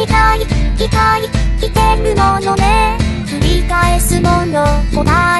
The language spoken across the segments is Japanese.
期待期待来てるものね繰り返すもの来ない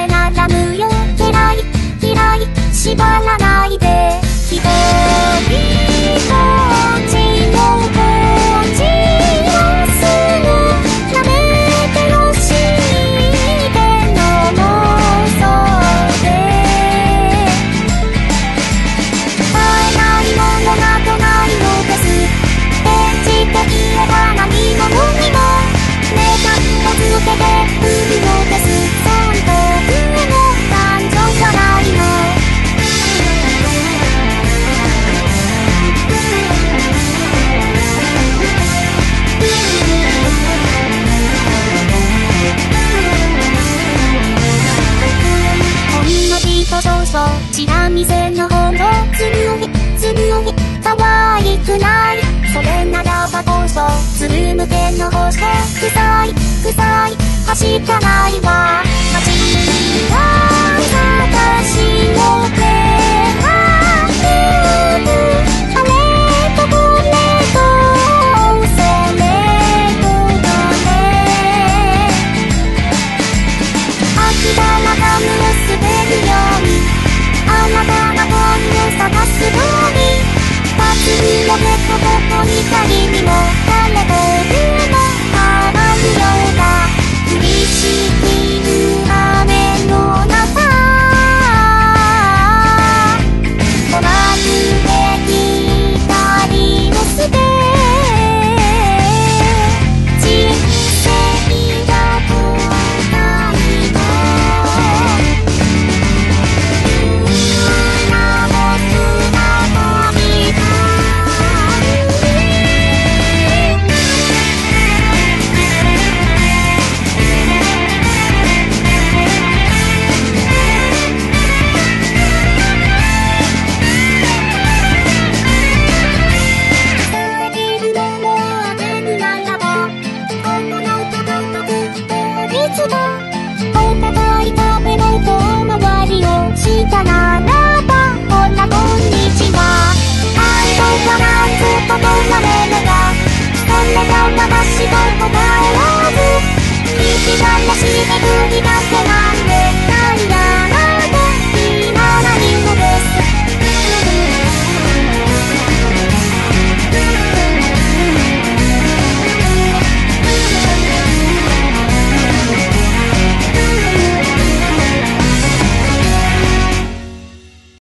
店の方の強い強い可愛くないそれならばこそつるむけの方く臭い臭い走らないわ。